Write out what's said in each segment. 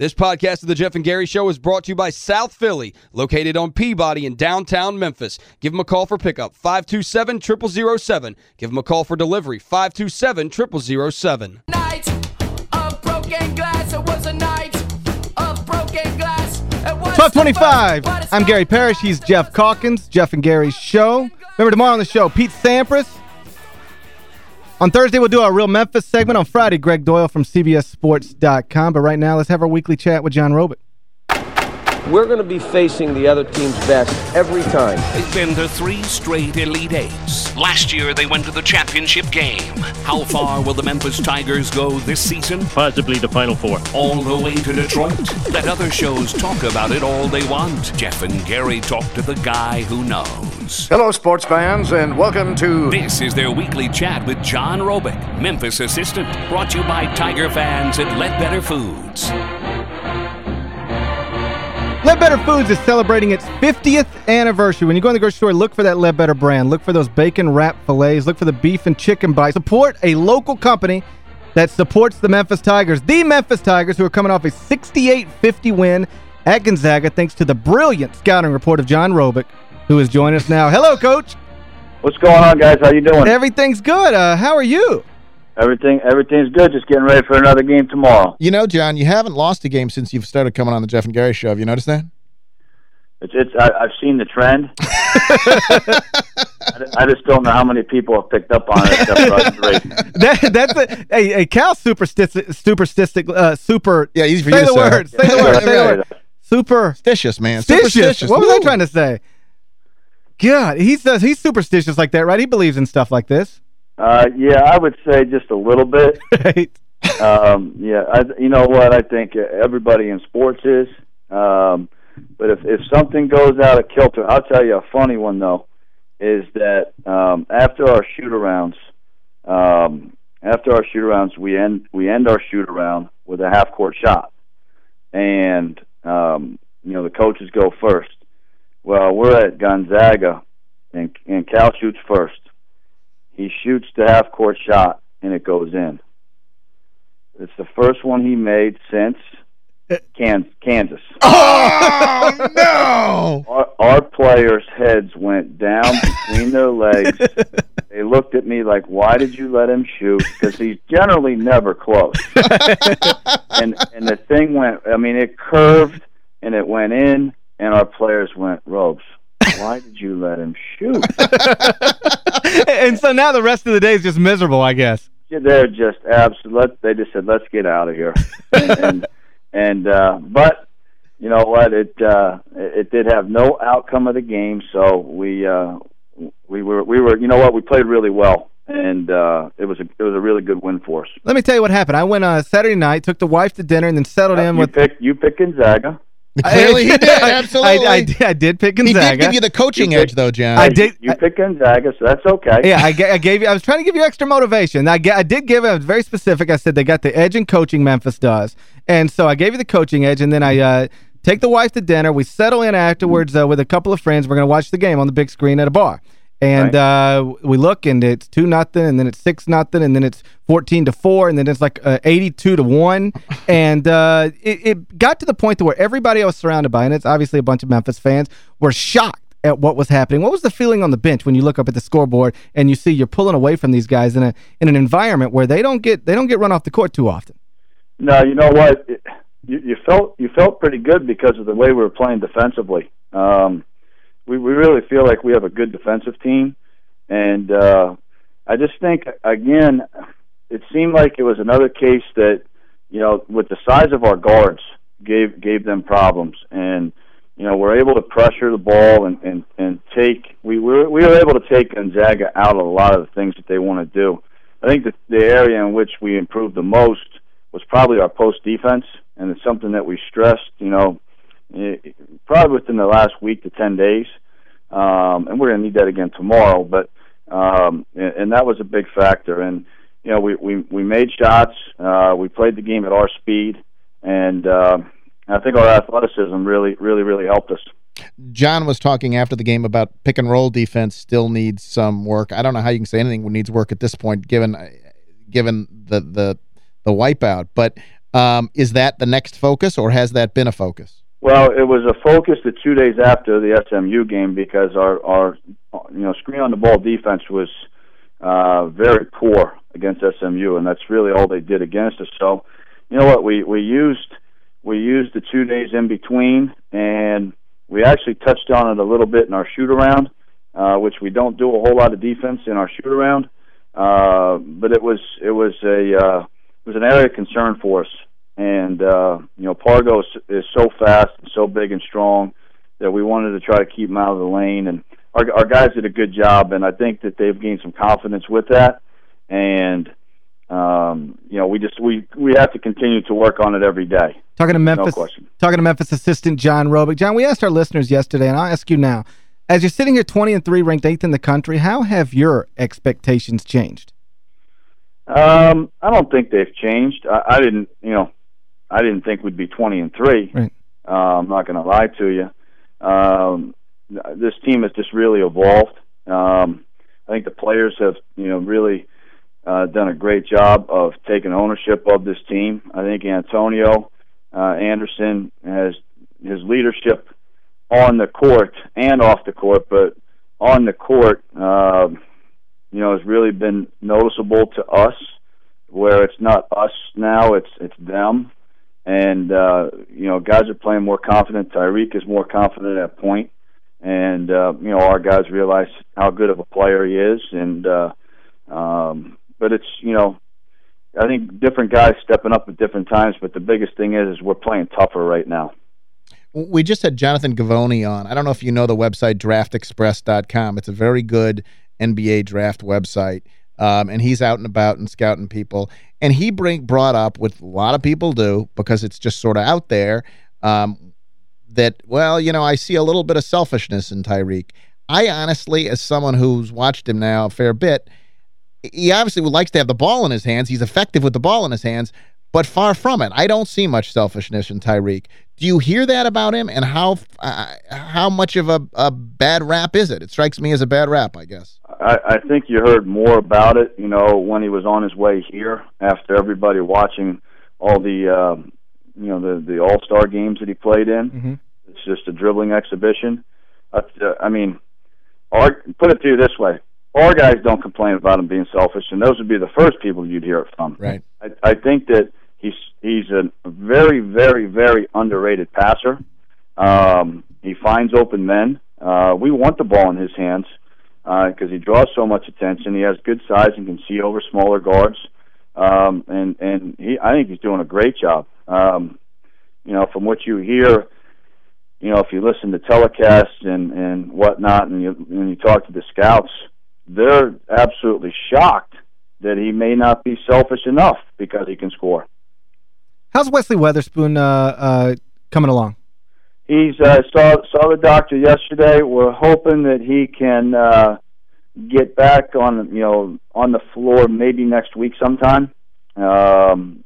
This podcast of the Geoff and Gary Show is brought to you by South Philly, located on Peabody in downtown Memphis. Give them a call for pickup, 527-0007. Give them a call for delivery, 527-0007. Night of broken glass. It was a night of broken glass. It was 1225. the first, but I'm Gary not Parrish. He's Geoff Calkins. Geoff and Gary's show. Remember tomorrow on the show, Pete Sampras. On Thursday, we'll do our Real Memphis segment. On Friday, Gregg Doyel from CBSSports.com. But right now, let's have our weekly chat with John Robic. We're going to be facing the other team's best every time. They've been to three straight Elite Eights. Last year, they went to the championship game. How far will the Memphis Tigers go this season? possibly the Final Four. All the way to Detroit? Let other shows talk about it all they want. Geoff and Gary talk to the guy who knows. Hello, sports fans, and welcome to. This is their weekly chat with John Robic, Memphis assistant, brought to you by Tiger fans at Ledbetter Foods. Ledbetter Foods is celebrating its 50th anniversary. When you go in the grocery store, look for that Ledbetter brand. Look for those bacon wrap fillets. Look for the beef and chicken bites. Support a local company that supports the Memphis Tigers. The Memphis Tigers, who are coming off a 68-50 win at Gonzaga, thanks to the brilliant scouting report of John Robic, who is joining us now. Hello, Coach. What's going on, guys? How you doing? Everything's good. Uh, how are you? Everything everything's good. Just getting ready for another game tomorrow. You know, John, you haven't lost a game since you've started coming on the Geoff and Gary show. Have you noticed that? It's it's I, I've seen the trend. I, I just don't know how many people have picked up on it except for. That, that's a, a, a Cal superstistic, superstistic, uh, super... Yeah, easy for say you to say. word. Say the word. Say the word. Super... Stitious, man. Superstitious. Superstitious. What was I trying to say? God, he says he's superstitious like that, right? He believes in stuff like this. Uh, yeah, I would say just a little bit. Um, yeah, I, you know what? I think everybody in sports is. Um, but if if something goes out of kilter, I'll tell you a funny one though, is that um, after our shoot arounds, um, after our shoot arounds, we end we end our shoot around with a half court shot, and um, you know the coaches go first. Well, we're at Gonzaga, and and Cal shoots first. He shoots the half court shot, and it goes in. It's the first one he made since Kan- Kansas. Oh, no! Our, our players' heads went down between their legs. They looked at me like, "Why did you let him shoot?" Because he's generally never close. and and the thing went. I mean, it curved and it went in, and our players went, "Robes, why did you let him shoot?" and so now the rest of the day is just miserable, I guess. Yeah, they're just absolute. They just said, "Let's get out of here." and and, and uh, but you know what? It uh, it did have no outcome of the game, so we uh, we were we were you know what? We played really well, and uh, it was a it was a really good win for us. Let me tell you what happened. I went uh, Saturday night, took the wife to dinner, and then settled in you with... picked you picked Gonzaga. Clearly he did, absolutely. I, I, did, I did pick Gonzaga. he did give you the coaching You edge, did. though, John. I did- You picked Gonzaga, so that's okay. Yeah, I, I gave you. I was trying to give you extra motivation. I, I did give it. I was very specific. I said they got the edge in coaching. Memphis does, and so I gave you the coaching edge. And then I uh, take the wife to dinner. We settle in afterwards uh, with a couple of friends. We're going to watch the game on the big screen at a bar. And uh, we look, and it's two nothing, and then it's six nothing, and then it's fourteen to four, and then it's like uh, eighty-two to one, and uh, it, it got to the point to where everybody I was surrounded by, and it's obviously a bunch of Memphis fans, were shocked at what was happening. What was the feeling on the bench when you look up at the scoreboard and you see you're pulling away from these guys in a in an environment where they don't get they don't get run off the court too often? No, you know what? It, you, you felt you felt pretty good because of the way we were playing defensively. Um, we we really feel like we have a good defensive team, and uh, I just think again, it seemed like it was another case that you know with the size of our guards gave gave them problems, and you know we're able to pressure the ball and and and take we were we were able to take Gonzaga out of a lot of the things that they want to do. I think that the area in which we improved the most was probably our post defense, and it's something that we stressed, you know, eh, probably within the last week to ten days. Um, and we're going to need that again tomorrow, but um, and, and that was a big factor. And you know, we we we made shots, uh, we played the game at our speed, and uh, I think our athleticism really, really, really helped us. John was talking after the game about pick and roll defense still needs some work. I don't know how you can say anything needs work at this point, given given the the the wipeout. But Um, is that the next focus, or has that been a focus? Well, it was a focus the two days after the SMU game because our, our you know, screen on the ball defense was uh, very poor against SMU, and that's really all they did against us. So, you know what, we, we used we used the two days in between, and we actually touched on it a little bit in our shoot around, uh, which we don't do a whole lot of defense in our shoot around. Uh, but it was it was a uh, it was an area of concern for us, and uh, you know Pargo is, is so fast and so big and strong that we wanted to try to keep him out of the lane, and our, our guys did a good job, and I think that they've gained some confidence with that, and um, you know, we just we we have to continue to work on it every day. Talking to Memphis, no talking to Memphis assistant John Robic. John, we asked our listeners yesterday, and I'll ask you now. As you're sitting here 20 and 3, ranked 8th in the country, how have your expectations changed? Um, I don't think they've changed. I, I didn't, you know, I didn't think we'd be 20 and 3. Right. Uh, I'm not going to lie to you. Um, this team has just really evolved. Um, I think the players have, you know, really uh, done a great job of taking ownership of this team. I think Antonio uh, Anderson has his leadership on the court and off the court, but on the court, uh, you know, has really been noticeable to us. Where it's not us now, it's it's them, and uh, you know, guys are playing more confident. Tyreke is more confident at point, and uh, you know, our guys realize how good of a player he is, and uh, um, but it's you know, I think different guys stepping up at different times. But the biggest thing is, is we're playing tougher right now. We just had Jonathan Givony on. I don't know if you know the website draftexpress.com. It's a very good NBA draft website. Um, and he's out and about and scouting people. And he bring brought up, what a lot of people do, because it's just sort of out there, um, that, well, you know, I see a little bit of selfishness in Tyreke. I honestly, as someone who's watched him now a fair bit, he obviously likes to have the ball in his hands. He's effective with the ball in his hands, but far from it. I don't see much selfishness in Tyreke. Do you hear that about him, and how uh, how much of a, a bad rap is it? It strikes me as a bad rap, I guess. I, I think you heard more about it, you know, when he was on his way here after everybody watching all the, um, you know, the the All Star games that he played in. Mm -hmm. It's just a dribbling exhibition. Uh, I mean, our, put it to you this way: our guys don't complain about him being selfish, and those would be the first people you'd hear it from. Right. I, I think that he's he's a very, very, very underrated passer. Um, he finds open men. Uh, we want the ball in his hands because uh, he draws so much attention. He has good size and can see over smaller guards. Um, and and he, I think he's doing a great job. Um, you know, from what you hear, you know, if you listen to telecasts and and whatnot, and you and you talk to the scouts, they're absolutely shocked that he may not be selfish enough because he can score. How's Wesley Witherspoon uh, uh, coming along? He's uh, saw saw the doctor yesterday. We're hoping that he can uh, get back on you know on the floor maybe next week sometime. Um,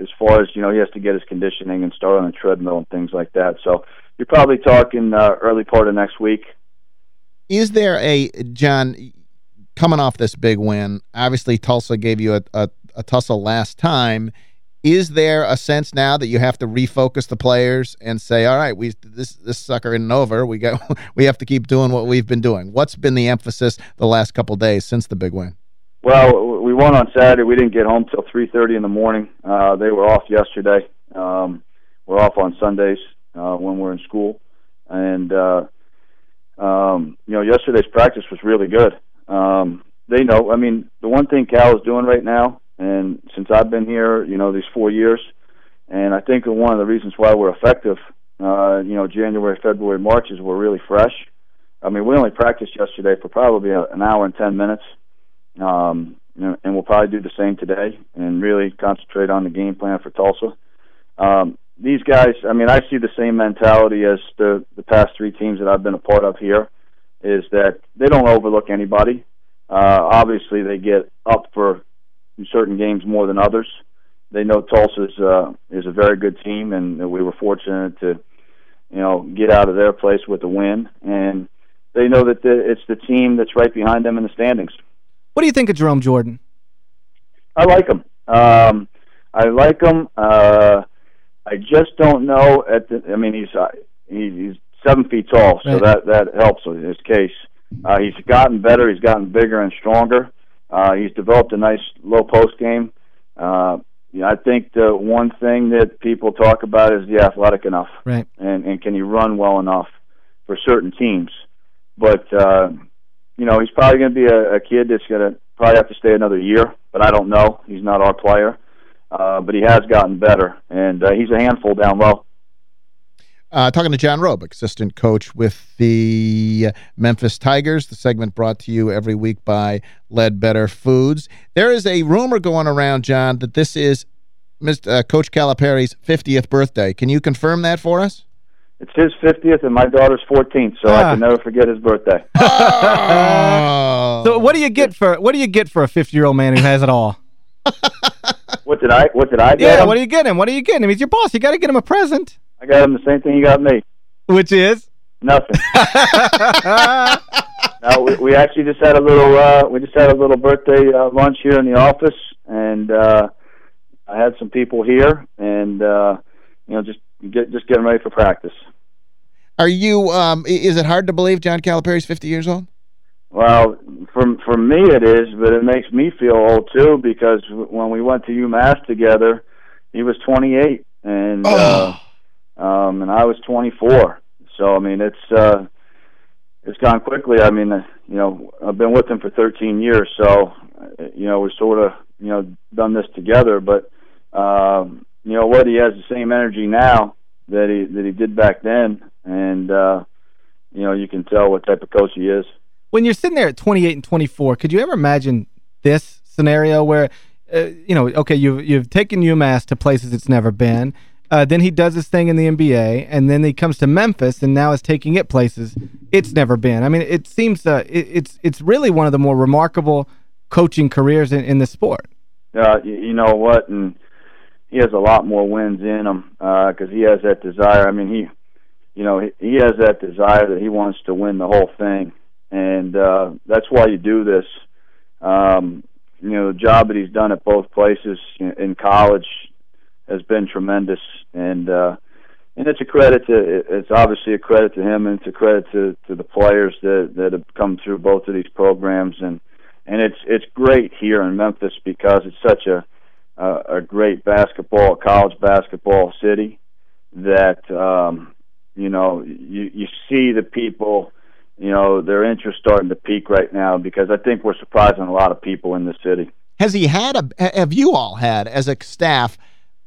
as far as you know, he has to get his conditioning and start on the treadmill and things like that. So you're probably talking uh, early part of next week. Is there a John coming off this big win? Obviously, Tulsa gave you a, a, a tussle last time is there a sense now that you have to refocus the players and say, all right, we this this sucker isn't over. We got we have to keep doing what we've been doing. What's been the emphasis the last couple days since the big win? Well, we won on Saturday. We didn't get home till 3:30 in the morning. Uh, they were off yesterday. Um, we're off on Sundays uh, when we're in school, and uh, um, you know, yesterday's practice was really good. Um, they know. I mean, the one thing Cal is doing right now and since I've been here, you know, these four years, and I think one of the reasons why we're effective, uh, you know, January, February, March is we're really fresh. I mean, we only practiced yesterday for probably an hour and ten minutes, um, and we'll probably do the same today and really concentrate on the game plan for Tulsa. Um, these guys, I mean, I see the same mentality as the the past three teams that I've been a part of here, is that they don't overlook anybody. Uh, obviously, they get up for in certain games more than others. They know Tulsa is uh, is a very good team, and we were fortunate to, you know, get out of their place with a win. And they know that the, it's the team that's right behind them in the standings. What do you think of Jerome Jordan? I like him. Um, I like him. Uh, I just don't know at the. I mean, he's uh, he, he's seven feet tall, so Right. that that helps in his case. Uh, he's gotten better. He's gotten bigger and stronger. Uh, he's developed a nice low post game. Uh, yeah, I think the one thing that people talk about is the athletic enough, Right. and and can he run well enough for certain teams. But uh, you know, he's probably going to be a, a kid that's going to probably have to stay another year. But I don't know. He's not our player, uh, but he has gotten better, and uh, he's a handful down low. Uh, talking to John Robic, assistant coach with the Memphis Tigers. The segment brought to you every week by Ledbetter Foods. There is a rumor going around, John, that this is Mr. Uh, Coach Calipari's 50th birthday. Can you confirm that for us? It's his 50th and my daughter's 14th, so Ah. I can never forget his birthday. Oh. So what do you get for what do you get for a 50-year-old man who has it all? what did I? What did I get? Yeah, him? what do you get him? What do you get him? He's your boss. You got to get him a present. I got him the same thing you got me. Which is? Nothing. no, we, we actually just had a little. Uh, we just had a little birthday uh, lunch here in the office, and uh, I had some people here, and uh, you know, just get just getting ready for practice. Are you? Um, is it hard to believe John Calipari's 50 years old? Well, for for me it is, but it makes me feel old too because when we went to UMass together, he was 28 and uh, um, and I was 24. So I mean, it's uh, it's gone quickly. I mean, uh, you know, I've been with him for 13 years, so uh, you know, we sort of you know done this together. But um, you know what, he has the same energy now that he that he did back then, and uh, you know, you can tell what type of coach he is. When you're sitting there at 28 and 24, could you ever imagine this scenario where, uh, you know, okay, you've, you've taken UMass to places it's never been. Uh, then he does his thing in the NBA, and then he comes to Memphis and now is taking it places it's never been. I mean, it seems uh, it, it's it's really one of the more remarkable coaching careers in, in the sport. uh, you, you know what, and he has a lot more wins in him because he has that desire. I mean, he, you know, he, he has that desire that he wants to win the whole thing, and uh, that's why you do this. Um, you know, the job that he's done at both places in college has been tremendous, and uh, and it's a credit to it's obviously a credit to him, and it's a credit to to the players that that have come through both of these programs, and and it's it's great here in Memphis because it's such a a, a great basketball college basketball city that um, you know you you see the people you know their interest starting to peak right now because I think we're surprising a lot of people in the city. Has he had a have you all had as a staff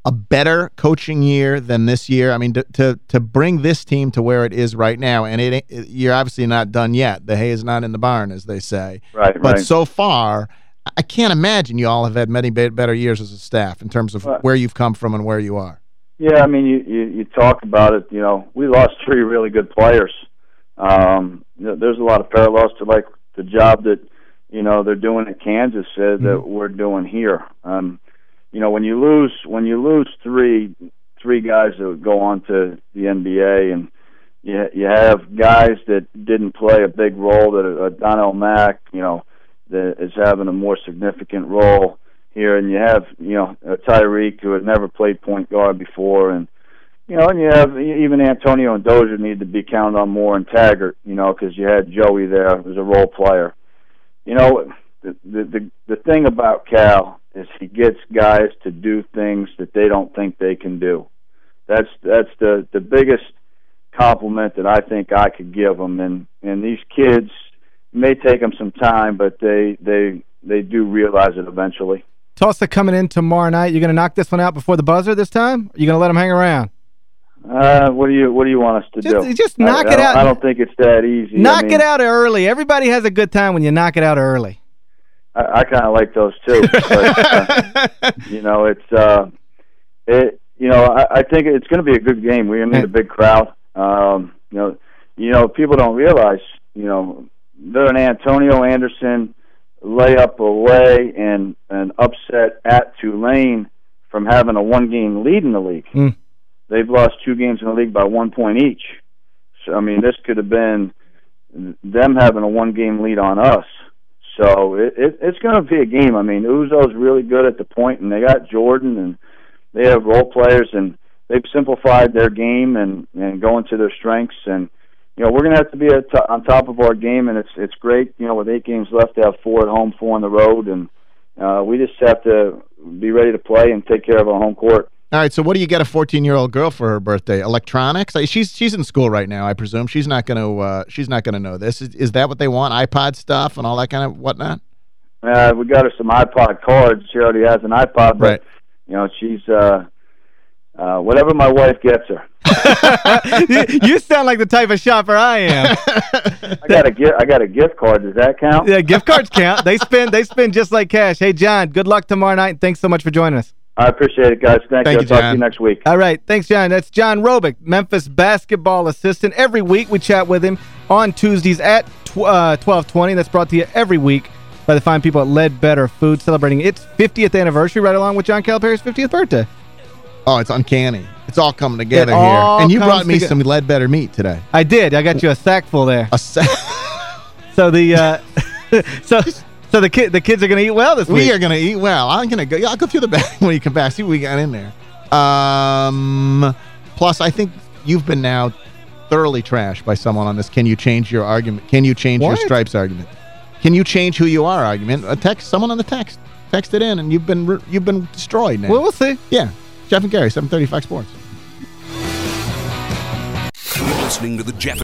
a better coaching year than this year? I mean to to, to bring this team to where it is right now and it, ain't- you're obviously not done yet. The hay is not in the barn as they say. Right, But right. so far I can't imagine you all have had many better years as a staff in terms of Right. where you've come from and where you are. Yeah, I mean, you, you you talk about it. You know, we lost three really good players. Um, you know, there's a lot of parallels to like the job that you know they're doing at Kansas uh, that we're doing here. Um, you know, when you lose when you lose three three guys that go on to the NBA, and you you have guys that didn't play a big role. That uh, Doneal Mack, you know, that is having a more significant role here, and you have you know uh, Tyreke who had never played point guard before, and you know, and you have even Antonio and Dozier need to be counted on more, and Taggart, you know, because you had Joey there as a role player. You know, the the the thing about Cal is he gets guys to do things that they don't think they can do. That's that's the the biggest compliment that I think I could give them, and and these kids may take them some time, but they they they do realize it eventually. Tulsa coming in tomorrow night. You're going to knock this one out before the buzzer this time? Or you going to let them hang around? Uh, what do you What do you want us to Just- do? just knock I it don't- out. I don't think it's that easy. I Knock mean, it out early. Everybody has a good time when you knock it out early. I, I kind of like those too. But, uh, you know, it's uh, it. You know, I, I think it's going to be a good game. We're going to need a big crowd. Um, you know, you know, people don't realize. You know, they're an Antonio Anderson layup away and an upset at Tulane from having a one game lead in the league. Mm. They've lost two games in the league by one point each. So I mean, this could have been them having a one game lead on us. So it, it it's going to be a game. I mean, Uzoh's really good at the point, and they got Jordan, and they have role players and they've simplified their game and and going to their strengths and you know we're going to have to be at on top of our game and it's it's great you know with eight games left to have four at home four on the road and uh, we just have to be ready to play and take care of our home court. All right, so what do you get a 14-year-old girl for her birthday? Electronics? She's she's in school right now, I presume. She's not going to uh, she's not going to know this. Is, is that what they want? iPod stuff and all that kind of whatnot? Uh, we got her some iPod cards. She already has an iPod, but right. you know she's uh, uh, whatever my wife gets her. you, you sound like the type of shopper I am. I got a gift. I got a gift card. Does that count? Yeah, gift cards count. They spend they spend just like cash. Hey, John, good luck tomorrow night. and Thanks so much for joining us. I appreciate it, guys. Thank, Thank you. you, I'll talk to you next week. All right. Thanks, John. That's John Robic, Memphis basketball assistant. Every week we chat with him on Tuesdays at tw uh, 1220. That's brought to you every week by the fine people at Ledbetter Food, celebrating its 50th anniversary right along with John Calipari's 50th birthday. Oh, it's uncanny. It's all coming together It all here. And you brought me together. some Ledbetter meat today. I did. I got you a sack full there. A sa So the uh, so so the kid the kids are going to eat well this week. We are going to eat well. I'm going to go. Yeah, I'll go through the bag when you come back. See what we got in there. Um, plus, I think you've been now thoroughly trashed by someone on this. Can you change your argument? Can you change your stripes argument? Can you change who you are argument? A text someone on the text text it in, and you've been you've been destroyed now. Well, we'll see. yeah, Geoff and Gary, 730 Fox Sports. You're listening to the Geoff